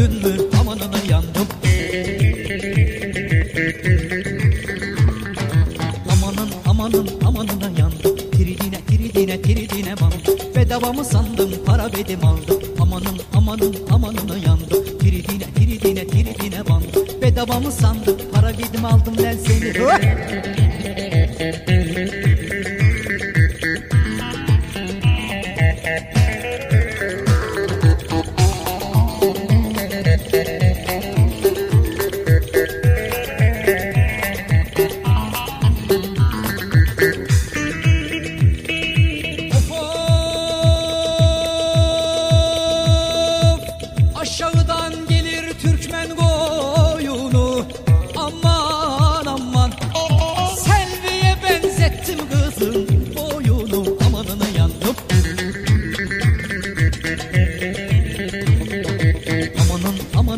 Gördün mü amanını yandım. Amanın amanın amanına yandım. Tiridine tiridine tiridine bandım. Bedava mı sandın para bedim aldım. Amanın amanın amanına yandım. Tiridine tiridine tiridine bandım. Bedava mı sandın para bedim aldım ben seni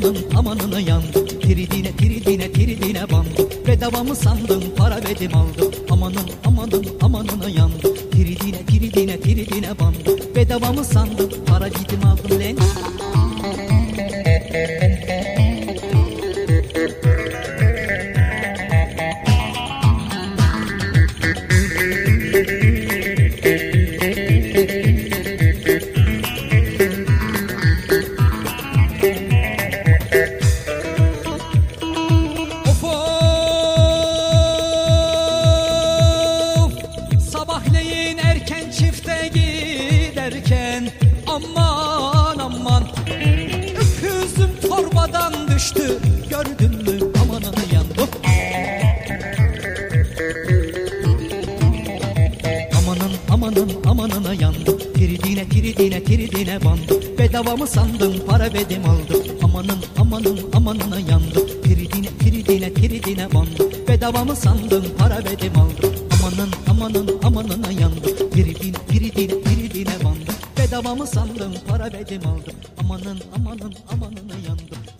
Amanın amanın amanını yandım. Tiridine tiridine tiridine bandım Bedava mı sandın para verdim aldım. Amanın amanın amanını yandım. Tiridine tiridine tiridine bandım Bedava mı düştü. Gördün mü? Amanını yandım Amanın amanın amanına yandım. Tiridine tiridine tiridine bandım. Bedava mı sandın para bedim aldım. Amanın amanın amanına yandım. Tiridine tiridine tiridine bandım. Bedava mı sandın para bedim aldım. Amanın amanın amanına yandım. Tiridine tiridine tiridine bandım. Bedava mı sandın para bedim aldım. Amanın amanın amanına yandım